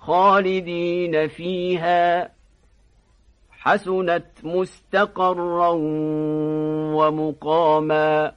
خالدين فيها حسنت مستقرا ومقاما